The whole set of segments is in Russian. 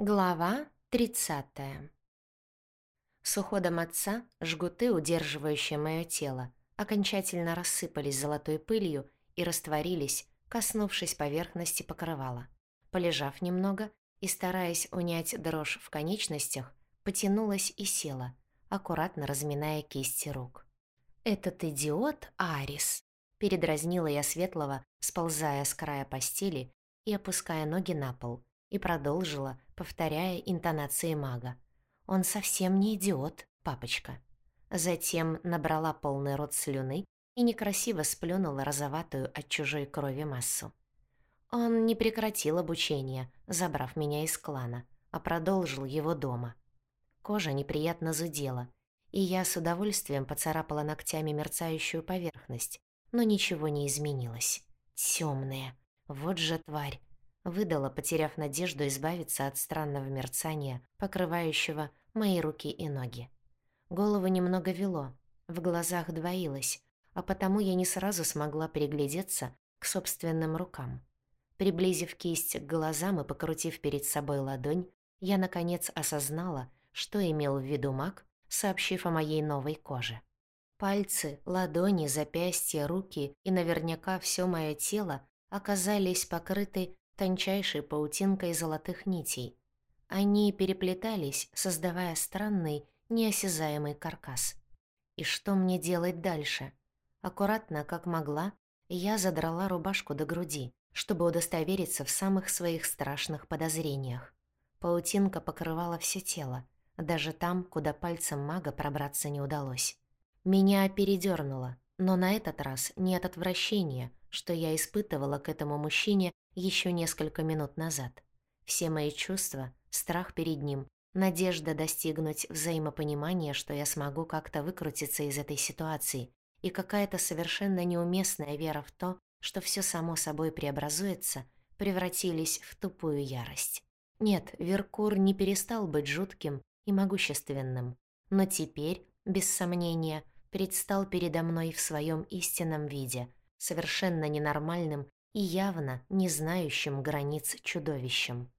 Глава 30 С уходом отца жгуты, удерживающие мое тело, окончательно рассыпались золотой пылью и растворились, коснувшись поверхности покрывала. Полежав немного и стараясь унять дрожь в конечностях, потянулась и села, аккуратно разминая кисти рук. «Этот идиот Арис!» — передразнила я Светлого, сползая с края постели и опуская ноги на пол — и продолжила, повторяя интонации мага. «Он совсем не идиот, папочка». Затем набрала полный рот слюны и некрасиво сплюнула розоватую от чужой крови массу. Он не прекратил обучение, забрав меня из клана, а продолжил его дома. Кожа неприятно зудела, и я с удовольствием поцарапала ногтями мерцающую поверхность, но ничего не изменилось. Тёмная, вот же тварь, Выдала, потеряв надежду избавиться от странного мерцания, покрывающего мои руки и ноги. Голову немного вело, в глазах двоилось, а потому я не сразу смогла приглядеться к собственным рукам. Приблизив кисть к глазам и покрутив перед собой ладонь, я, наконец, осознала, что имел в виду маг, сообщив о моей новой коже. Пальцы, ладони, запястья, руки и наверняка все мое тело оказались покрыты тончайшей паутинкой золотых нитей. Они переплетались, создавая странный, неосязаемый каркас. И что мне делать дальше? Аккуратно, как могла, я задрала рубашку до груди, чтобы удостовериться в самых своих страшных подозрениях. Паутинка покрывала все тело, даже там, куда пальцем мага пробраться не удалось. Меня передёрнуло, но на этот раз не от отвращения, что я испытывала к этому мужчине еще несколько минут назад. Все мои чувства, страх перед ним, надежда достигнуть взаимопонимания, что я смогу как-то выкрутиться из этой ситуации, и какая-то совершенно неуместная вера в то, что все само собой преобразуется, превратились в тупую ярость. Нет, Веркур не перестал быть жутким и могущественным, но теперь, без сомнения, предстал передо мной в своем истинном виде, совершенно ненормальным и явно не знающим границ чудовищем.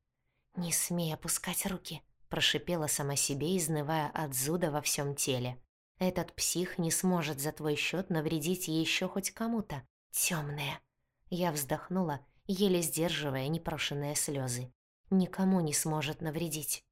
«Не смей опускать руки», — прошипела сама себе, изнывая от зуда во всем теле. «Этот псих не сможет за твой счет навредить еще хоть кому-то. Темная. Я вздохнула, еле сдерживая непрошенные слезы. «Никому не сможет навредить».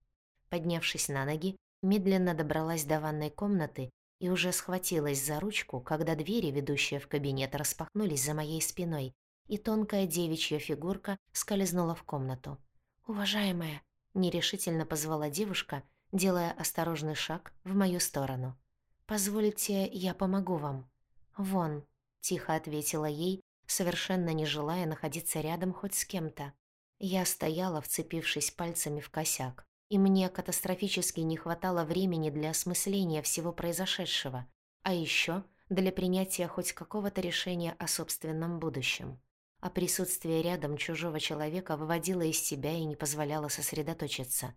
Поднявшись на ноги, медленно добралась до ванной комнаты и уже схватилась за ручку, когда двери, ведущие в кабинет, распахнулись за моей спиной, и тонкая девичья фигурка скользнула в комнату. «Уважаемая», — нерешительно позвала девушка, делая осторожный шаг в мою сторону. «Позвольте, я помогу вам». «Вон», — тихо ответила ей, совершенно не желая находиться рядом хоть с кем-то. Я стояла, вцепившись пальцами в косяк и мне катастрофически не хватало времени для осмысления всего произошедшего, а еще для принятия хоть какого-то решения о собственном будущем. А присутствие рядом чужого человека выводило из себя и не позволяло сосредоточиться.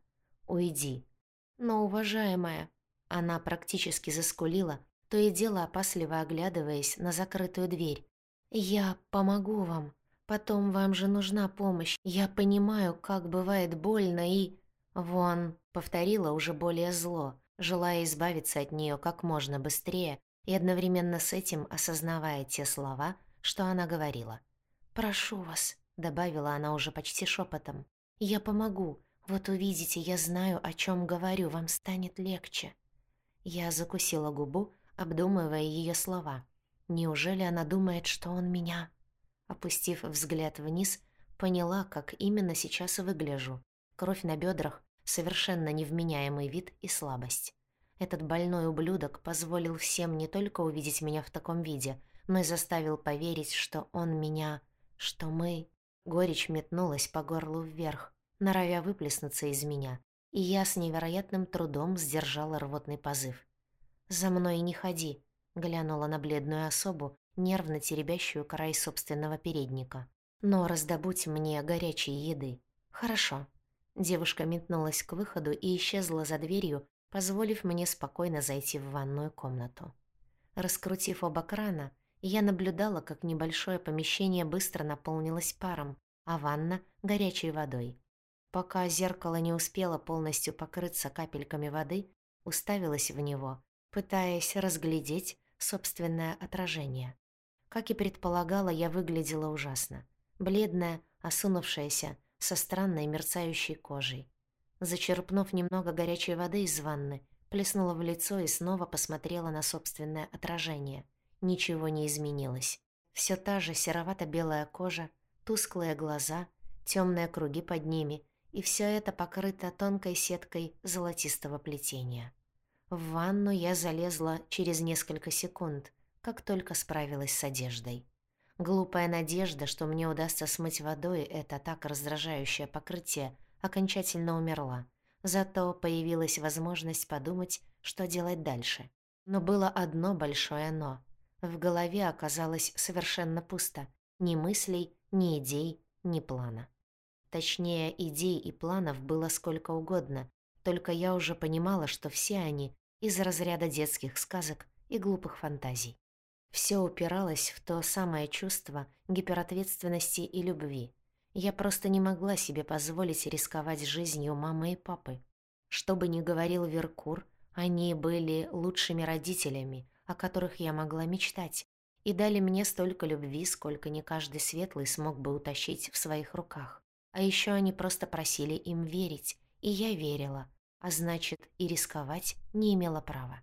«Уйди». «Но, уважаемая...» Она практически заскулила, то и дело опасливо оглядываясь на закрытую дверь. «Я помогу вам. Потом вам же нужна помощь. Я понимаю, как бывает больно и...» «Вон», — повторила уже более зло, желая избавиться от нее как можно быстрее и одновременно с этим осознавая те слова, что она говорила. «Прошу вас», — добавила она уже почти шепотом. «Я помогу. Вот увидите, я знаю, о чем говорю, вам станет легче». Я закусила губу, обдумывая ее слова. Неужели она думает, что он меня? Опустив взгляд вниз, поняла, как именно сейчас выгляжу. Кровь на бедрах, совершенно невменяемый вид и слабость. Этот больной ублюдок позволил всем не только увидеть меня в таком виде, но и заставил поверить, что он меня... что мы... Горечь метнулась по горлу вверх, норовя выплеснуться из меня, и я с невероятным трудом сдержала рвотный позыв. «За мной не ходи», — глянула на бледную особу, нервно теребящую край собственного передника. «Но раздобудь мне горячей еды». «Хорошо», Девушка метнулась к выходу и исчезла за дверью, позволив мне спокойно зайти в ванную комнату. Раскрутив оба крана, я наблюдала, как небольшое помещение быстро наполнилось паром, а ванна — горячей водой. Пока зеркало не успело полностью покрыться капельками воды, уставилась в него, пытаясь разглядеть собственное отражение. Как и предполагала, я выглядела ужасно. Бледная, осунувшаяся, со странной мерцающей кожей. Зачерпнув немного горячей воды из ванны, плеснула в лицо и снова посмотрела на собственное отражение. Ничего не изменилось. Все та же серовато-белая кожа, тусклые глаза, темные круги под ними, и все это покрыто тонкой сеткой золотистого плетения. В ванну я залезла через несколько секунд, как только справилась с одеждой. Глупая надежда, что мне удастся смыть водой это так раздражающее покрытие, окончательно умерла. Зато появилась возможность подумать, что делать дальше. Но было одно большое «но». В голове оказалось совершенно пусто. Ни мыслей, ни идей, ни плана. Точнее, идей и планов было сколько угодно, только я уже понимала, что все они из разряда детских сказок и глупых фантазий. Все упиралось в то самое чувство гиперответственности и любви. Я просто не могла себе позволить рисковать жизнью мамы и папы. Что бы ни говорил Веркур, они были лучшими родителями, о которых я могла мечтать, и дали мне столько любви, сколько не каждый светлый смог бы утащить в своих руках. А еще они просто просили им верить, и я верила, а значит, и рисковать не имела права.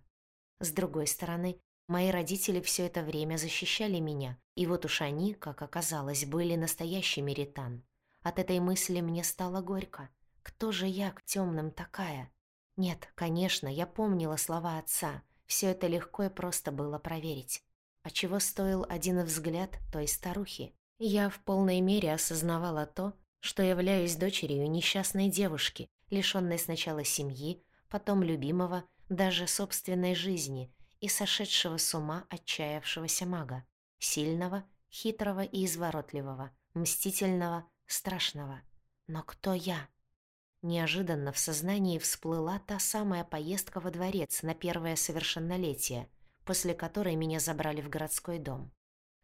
С другой стороны, мои родители все это время защищали меня, и вот уж они, как оказалось, были настоящими ритан. От этой мысли мне стало горько. Кто же я к темным такая? Нет, конечно, я помнила слова отца. Все это легко и просто было проверить. А чего стоил один взгляд той старухи? Я в полной мере осознавала то, что являюсь дочерью несчастной девушки, лишённой сначала семьи, потом любимого, даже собственной жизни и сошедшего с ума отчаявшегося мага, сильного, хитрого и изворотливого, мстительного, страшного. Но кто я? Неожиданно в сознании всплыла та самая поездка во дворец на первое совершеннолетие, после которой меня забрали в городской дом.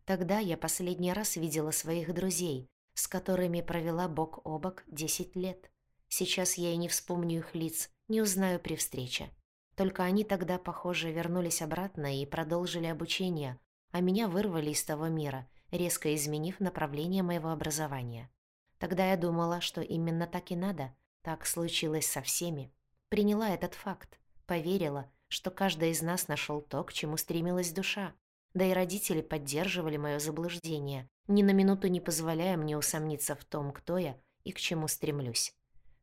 Тогда я последний раз видела своих друзей, с которыми провела бок о бок десять лет. Сейчас я и не вспомню их лиц, не узнаю при встрече. Только они тогда, похоже, вернулись обратно и продолжили обучение, а меня вырвали из того мира, резко изменив направление моего образования. Тогда я думала, что именно так и надо, так случилось со всеми. Приняла этот факт, поверила, что каждый из нас нашел то, к чему стремилась душа. Да и родители поддерживали мое заблуждение, ни на минуту не позволяя мне усомниться в том, кто я и к чему стремлюсь.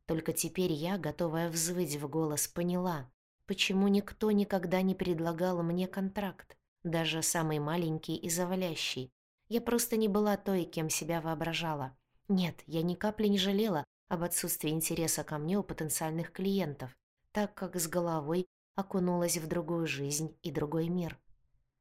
Только теперь я, готовая взвыть в голос, поняла, почему никто никогда не предлагал мне контракт, даже самый маленький и завалящий. Я просто не была той, кем себя воображала. Нет, я ни капли не жалела об отсутствии интереса ко мне у потенциальных клиентов, так как с головой окунулась в другую жизнь и другой мир.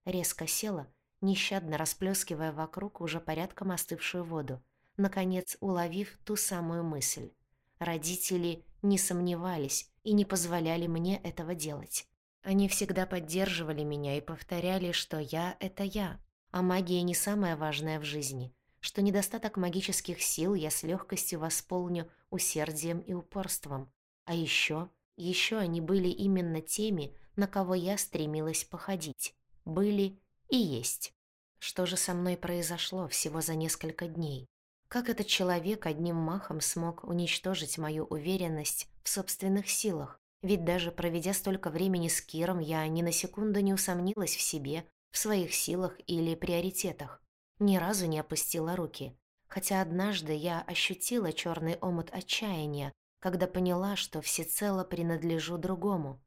Резко села, нещадно расплескивая вокруг уже порядком остывшую воду, наконец уловив ту самую мысль. Родители не сомневались и не позволяли мне этого делать. Они всегда поддерживали меня и повторяли, что я — это я, а магия не самое важное в жизни, что недостаток магических сил я с легкостью восполню усердием и упорством. А еще, еще они были именно теми, на кого я стремилась походить. Были и есть. Что же со мной произошло всего за несколько дней? Как этот человек одним махом смог уничтожить мою уверенность в собственных силах? Ведь даже проведя столько времени с Киром, я ни на секунду не усомнилась в себе, в своих силах или приоритетах. Ни разу не опустила руки. Хотя однажды я ощутила черный омут отчаяния, когда поняла, что всецело принадлежу другому.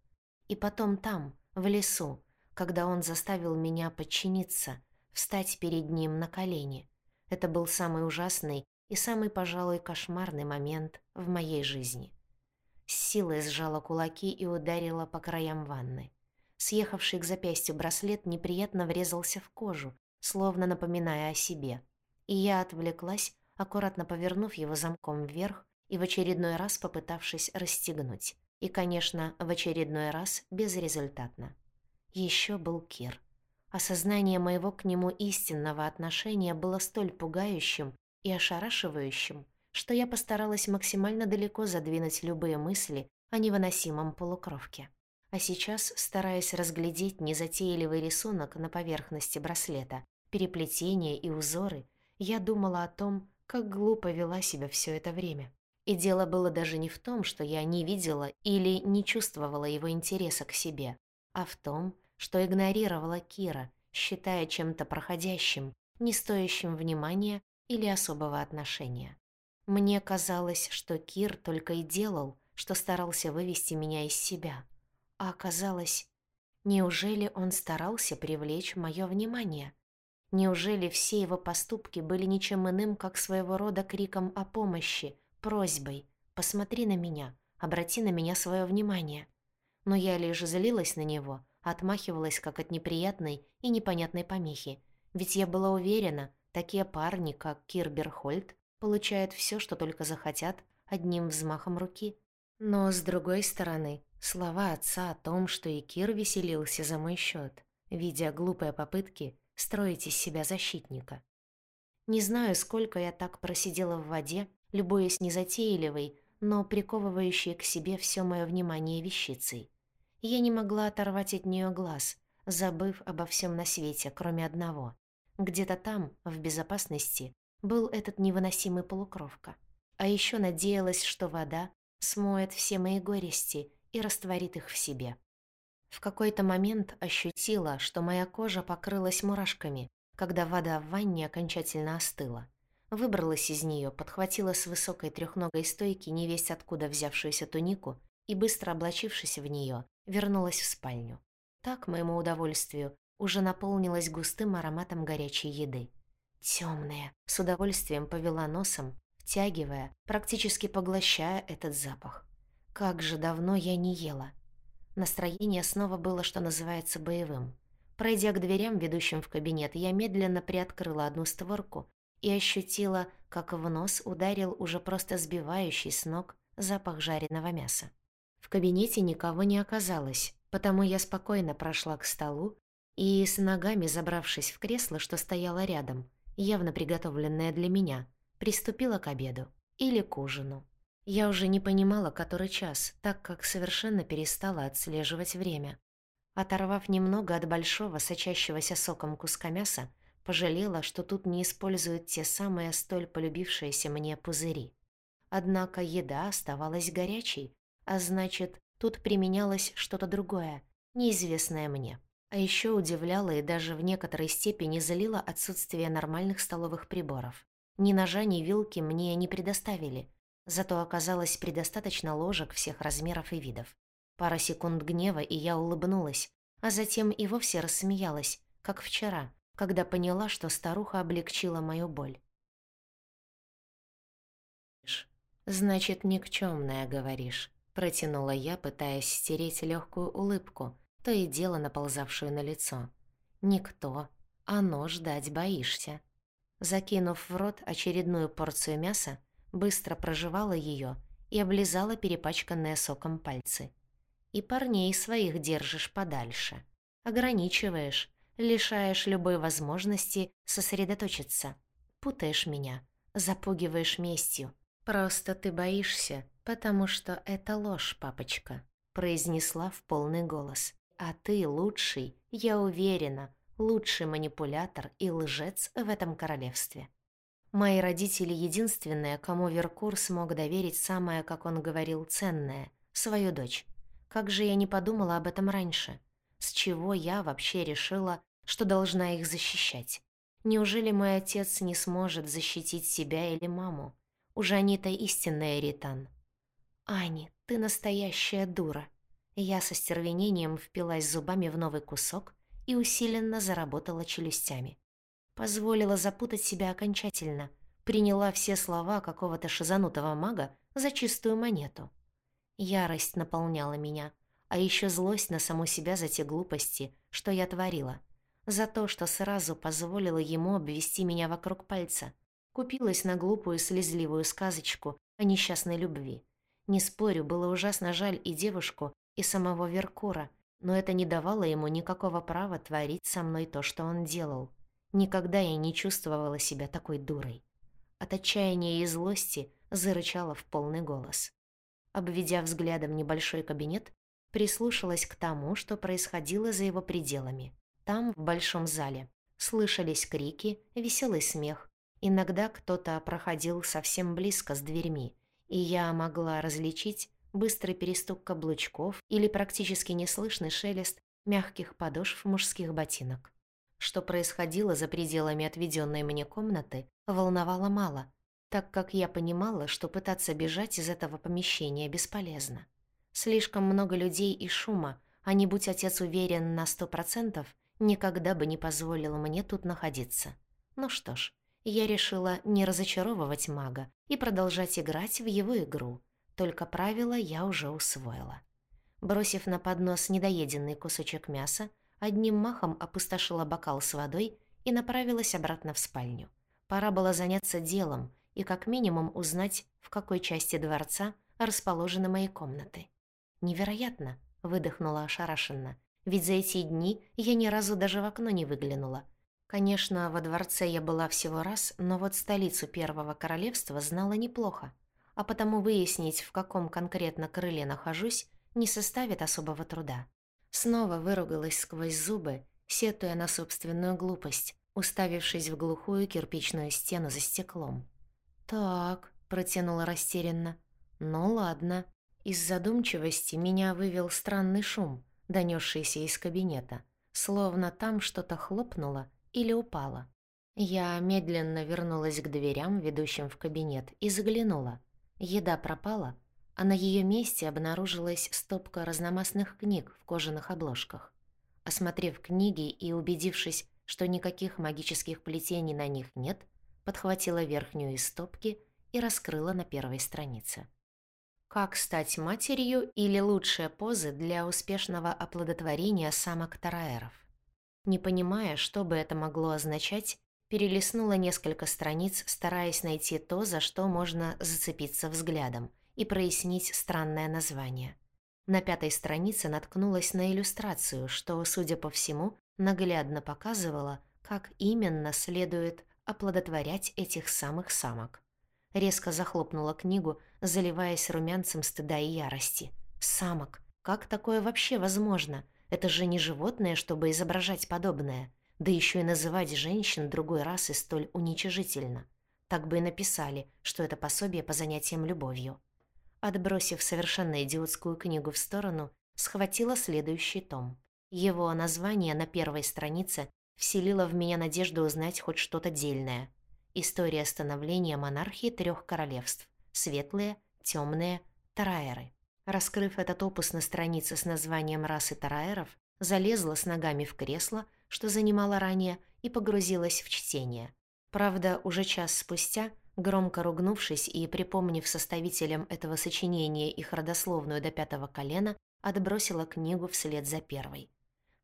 И потом там, в лесу, когда он заставил меня подчиниться, встать перед ним на колени. Это был самый ужасный и самый, пожалуй, кошмарный момент в моей жизни. С силой сжала кулаки и ударила по краям ванны. Съехавший к запястью браслет неприятно врезался в кожу, словно напоминая о себе. И я отвлеклась, аккуратно повернув его замком вверх и в очередной раз попытавшись расстегнуть. И, конечно, в очередной раз безрезультатно. Еще был Кир. Осознание моего к нему истинного отношения было столь пугающим и ошарашивающим, что я постаралась максимально далеко задвинуть любые мысли о невыносимом полукровке. А сейчас, стараясь разглядеть незатейливый рисунок на поверхности браслета, переплетения и узоры, я думала о том, как глупо вела себя все это время. И дело было даже не в том, что я не видела или не чувствовала его интереса к себе, а в том, что игнорировала Кира, считая чем-то проходящим, не стоящим внимания или особого отношения. Мне казалось, что Кир только и делал, что старался вывести меня из себя. А оказалось, неужели он старался привлечь мое внимание? Неужели все его поступки были ничем иным, как своего рода криком о помощи, просьбой «посмотри на меня, обрати на меня свое внимание». Но я лишь злилась на него, отмахивалась как от неприятной и непонятной помехи, ведь я была уверена, такие парни, как Кирбер Хольт, получают все, что только захотят, одним взмахом руки. Но, с другой стороны, слова отца о том, что и Кир веселился за мой счет, видя глупые попытки строить из себя защитника. Не знаю, сколько я так просидела в воде, любуясь незатейливой, но приковывающей к себе все мое внимание вещицей. Я не могла оторвать от нее глаз, забыв обо всем на свете, кроме одного. Где-то там, в безопасности, был этот невыносимый полукровка. А еще надеялась, что вода смоет все мои горести и растворит их в себе. В какой-то момент ощутила, что моя кожа покрылась мурашками, когда вода в ванне окончательно остыла. Выбралась из нее, подхватила с высокой трехногой стойки невесть откуда взявшуюся тунику и, быстро облачившись в нее, вернулась в спальню. Так, моему удовольствию, уже наполнилась густым ароматом горячей еды. Темная, с удовольствием повела носом, втягивая, практически поглощая этот запах. Как же давно я не ела. Настроение снова было, что называется, боевым. Пройдя к дверям, ведущим в кабинет, я медленно приоткрыла одну створку и ощутила, как в нос ударил уже просто сбивающий с ног запах жареного мяса. Кабинете никого не оказалось, потому я спокойно прошла к столу и, с ногами забравшись в кресло, что стояло рядом, явно приготовленное для меня, приступила к обеду или к ужину. Я уже не понимала, который час, так как совершенно перестала отслеживать время. Оторвав немного от большого, сочащегося соком куска мяса, Пожалела, что тут не используют те самые столь полюбившиеся мне пузыри. Однако еда оставалась горячей, а значит, тут применялось что-то другое, неизвестное мне. А еще удивляло и даже в некоторой степени залило отсутствие нормальных столовых приборов. Ни ножа, ни вилки мне не предоставили, зато оказалось предостаточно ложек всех размеров и видов. Пара секунд гнева, и я улыбнулась, а затем и вовсе рассмеялась, как вчера, когда поняла, что старуха облегчила мою боль. «Значит, никчёмная, говоришь», — протянула я, пытаясь стереть легкую улыбку, то и дело наползавшую на лицо. «Никто, а нож дать боишься». Закинув в рот очередную порцию мяса, быстро прожевала ее и облизала перепачканные соком пальцы. «И парней своих держишь подальше. Ограничиваешь, лишаешь любой возможности сосредоточиться. Путаешь меня, запугиваешь местью. Просто ты боишься, потому что это ложь, папочка», произнесла в полный голос. «А ты лучший, я уверена, лучший манипулятор и лжец в этом королевстве». Мои родители единственные, кому Веркур смог доверить самое, как он говорил, ценное — свою дочь. Как же я не подумала об этом раньше? С чего я вообще решила, что должна их защищать? Неужели мой отец не сможет защитить себя или маму? Уже они-то истинная Ритан. «Ани, ты настоящая дура!» Я со стервенением впилась зубами в новый кусок и усиленно заработала челюстями. Позволила запутать себя окончательно, приняла все слова какого-то шизанутого мага за чистую монету. Ярость наполняла меня, а еще злость на саму себя за те глупости, что я творила. За то, что сразу позволила ему обвести меня вокруг пальца. Купилась на глупую слезливую сказочку о несчастной любви. Не спорю, было ужасно жаль и девушку, и самого Веркура, но это не давало ему никакого права творить со мной то, что он делал. Никогда я не чувствовала себя такой дурой. от отчаяния и злости зарычала в полный голос. Обведя взглядом небольшой кабинет, прислушалась к тому, что происходило за его пределами. Там, в большом зале, слышались крики, веселый смех. Иногда кто-то проходил совсем близко с дверьми, и я могла различить быстрый перестук каблучков или практически неслышный шелест мягких подошв мужских ботинок. Что происходило за пределами отведенной мне комнаты, волновало мало, так как я понимала, что пытаться бежать из этого помещения бесполезно. Слишком много людей и шума, а не будь отец уверен на сто процентов, никогда бы не позволил мне тут находиться. Ну что ж, я решила не разочаровывать мага и продолжать играть в его игру. Только правила я уже усвоила. Бросив на поднос недоеденный кусочек мяса, одним махом опустошила бокал с водой и направилась обратно в спальню. Пора было заняться делом и как минимум узнать, в какой части дворца расположены мои комнаты. «Невероятно!» — выдохнула ошарашенно. «Ведь за эти дни я ни разу даже в окно не выглянула. Конечно, во дворце я была всего раз, но вот столицу Первого Королевства знала неплохо. А потому выяснить, в каком конкретно крыле нахожусь, не составит особого труда». Снова выругалась сквозь зубы, сетуя на собственную глупость, уставившись в глухую кирпичную стену за стеклом. «Так», — протянула растерянно. «Ну ладно». Из задумчивости меня вывел странный шум, донесшийся из кабинета, словно там что-то хлопнуло или упало. Я медленно вернулась к дверям, ведущим в кабинет, и заглянула. Еда пропала, а на ее месте обнаружилась стопка разномастных книг в кожаных обложках. Осмотрев книги и убедившись, что никаких магических плетений на них нет, подхватила верхнюю из стопки и раскрыла на первой странице. Как стать матерью или лучшие позы для успешного оплодотворения самок тараэров? Не понимая, что бы это могло означать, перелистнула несколько страниц, стараясь найти то, за что можно зацепиться взглядом и прояснить странное название. На пятой странице наткнулась на иллюстрацию, что, судя по всему, наглядно показывала, как именно следует оплодотворять этих самых самок резко захлопнула книгу, заливаясь румянцем стыда и ярости. «Самок! Как такое вообще возможно? Это же не животное, чтобы изображать подобное. Да еще и называть женщин другой расы столь уничижительно. Так бы и написали, что это пособие по занятиям любовью». Отбросив совершенно идиотскую книгу в сторону, схватила следующий том. Его название на первой странице вселило в меня надежду узнать хоть что-то дельное – История становления монархии трех королевств – светлые, темные, тараэры. Раскрыв этот опус на странице с названием расы тараэров, залезла с ногами в кресло, что занимала ранее, и погрузилась в чтение. Правда, уже час спустя, громко ругнувшись и припомнив составителям этого сочинения их родословную до пятого колена, отбросила книгу вслед за первой.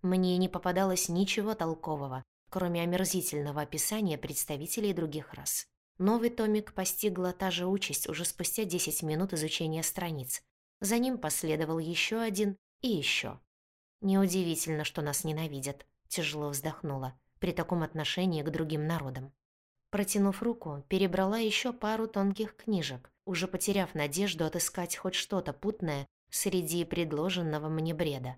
Мне не попадалось ничего толкового, кроме омерзительного описания представителей других рас. Новый томик постигла та же участь уже спустя 10 минут изучения страниц. За ним последовал еще один и еще. Неудивительно, что нас ненавидят, тяжело вздохнула, при таком отношении к другим народам. Протянув руку, перебрала еще пару тонких книжек, уже потеряв надежду отыскать хоть что-то путное среди предложенного мне бреда.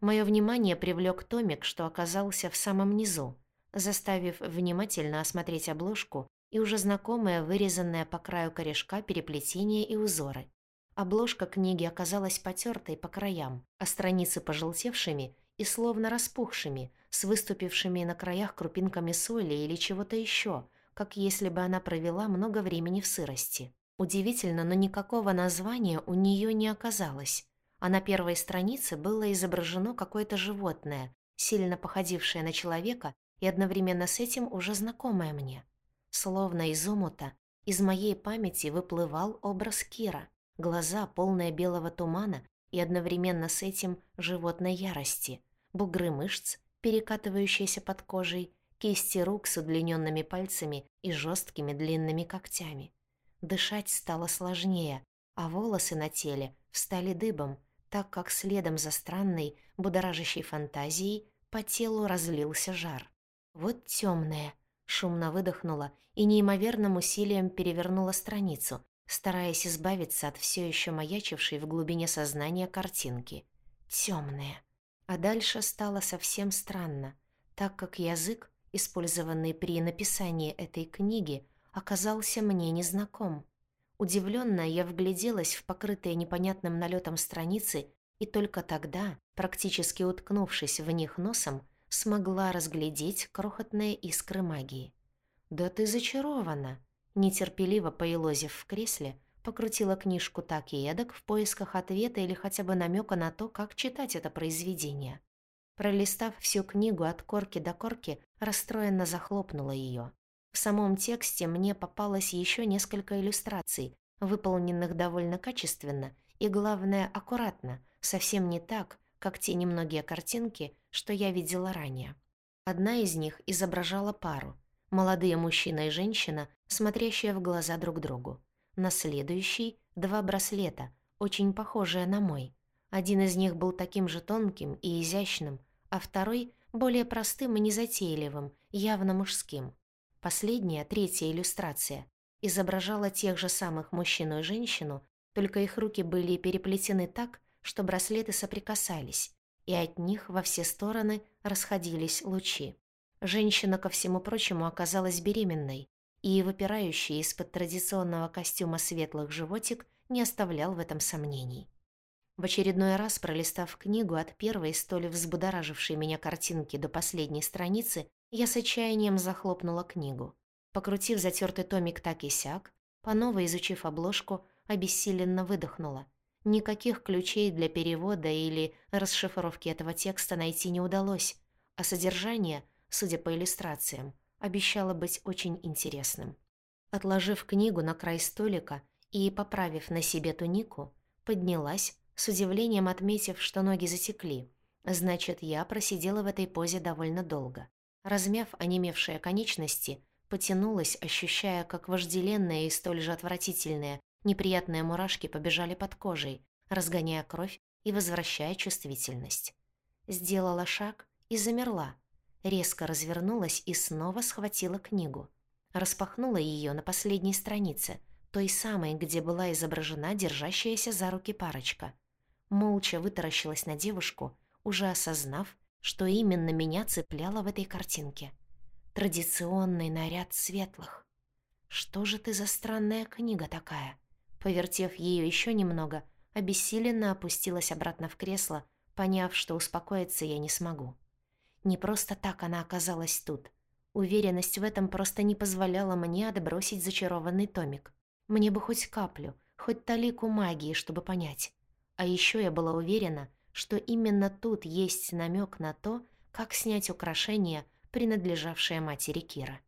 Мое внимание привлек томик, что оказался в самом низу, заставив внимательно осмотреть обложку и уже знакомое вырезанное по краю корешка переплетение и узоры. Обложка книги оказалась потертой по краям, а страницы пожелтевшими и словно распухшими, с выступившими на краях крупинками соли или чего-то еще, как если бы она провела много времени в сырости. Удивительно, но никакого названия у нее не оказалось, а на первой странице было изображено какое-то животное, сильно походившее на человека и одновременно с этим уже знакомая мне. Словно из омута, из моей памяти выплывал образ Кира, глаза, полные белого тумана и одновременно с этим животной ярости, бугры мышц, перекатывающиеся под кожей, кисти рук с удлиненными пальцами и жесткими длинными когтями. Дышать стало сложнее, а волосы на теле встали дыбом, так как следом за странной, будоражащей фантазией по телу разлился жар. Вот темное. Шумно выдохнула и неимоверным усилием перевернула страницу, стараясь избавиться от все еще маячившей в глубине сознания картинки. Темные. А дальше стало совсем странно, так как язык, использованный при написании этой книги, оказался мне незнаком. Удивленно я вгляделась в покрытые непонятным налетом страницы и только тогда, практически уткнувшись в них носом, смогла разглядеть крохотные искры магии. «Да ты зачарована!» Нетерпеливо поелозив в кресле, покрутила книжку так и эдак в поисках ответа или хотя бы намека на то, как читать это произведение. Пролистав всю книгу от корки до корки, расстроенно захлопнула ее. В самом тексте мне попалось еще несколько иллюстраций, выполненных довольно качественно и, главное, аккуратно, совсем не так, как те немногие картинки, что я видела ранее. Одна из них изображала пару – молодые мужчина и женщина, смотрящие в глаза друг другу. На следующей – два браслета, очень похожие на мой. Один из них был таким же тонким и изящным, а второй – более простым и незатейливым, явно мужским. Последняя, третья иллюстрация, изображала тех же самых мужчину и женщину, только их руки были переплетены так, что браслеты соприкасались, и от них во все стороны расходились лучи. Женщина, ко всему прочему, оказалась беременной, и выпирающий из-под традиционного костюма светлых животик не оставлял в этом сомнений. В очередной раз, пролистав книгу от первой, столь взбудоражившей меня картинки до последней страницы, я с отчаянием захлопнула книгу. Покрутив затертый томик так и сяк, по новой изучив обложку, обессиленно выдохнула – Никаких ключей для перевода или расшифровки этого текста найти не удалось, а содержание, судя по иллюстрациям, обещало быть очень интересным. Отложив книгу на край столика и поправив на себе тунику, поднялась, с удивлением отметив, что ноги затекли. Значит, я просидела в этой позе довольно долго. Размяв онемевшие конечности, потянулась, ощущая, как вожделенные и столь же отвратительные Неприятные мурашки побежали под кожей, разгоняя кровь и возвращая чувствительность. Сделала шаг и замерла. Резко развернулась и снова схватила книгу. Распахнула ее на последней странице, той самой, где была изображена держащаяся за руки парочка. Молча вытаращилась на девушку, уже осознав, что именно меня цепляло в этой картинке. Традиционный наряд светлых. Что же ты за странная книга такая? Повертев ее еще немного, обессиленно опустилась обратно в кресло, поняв, что успокоиться я не смогу. Не просто так она оказалась тут. Уверенность в этом просто не позволяла мне отбросить зачарованный томик. Мне бы хоть каплю, хоть талику магии, чтобы понять. А еще я была уверена, что именно тут есть намек на то, как снять украшение, принадлежавшее матери Кира.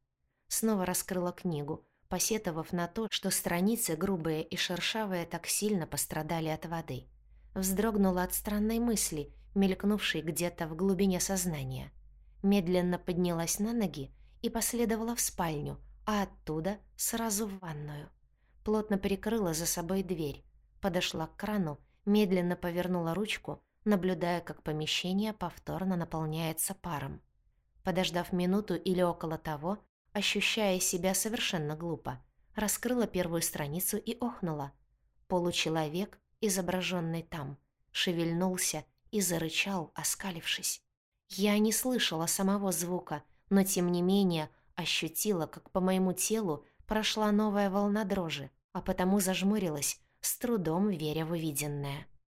Снова раскрыла книгу, посетовав на то, что страницы грубые и шершавые так сильно пострадали от воды. Вздрогнула от странной мысли, мелькнувшей где-то в глубине сознания. Медленно поднялась на ноги и последовала в спальню, а оттуда сразу в ванную. Плотно прикрыла за собой дверь, подошла к крану, медленно повернула ручку, наблюдая, как помещение повторно наполняется паром. Подождав минуту или около того, ощущая себя совершенно глупо, раскрыла первую страницу и охнула. Получеловек, изображенный там, шевельнулся и зарычал, оскалившись. Я не слышала самого звука, но тем не менее ощутила, как по моему телу прошла новая волна дрожи, а потому зажмурилась, с трудом веря в увиденное.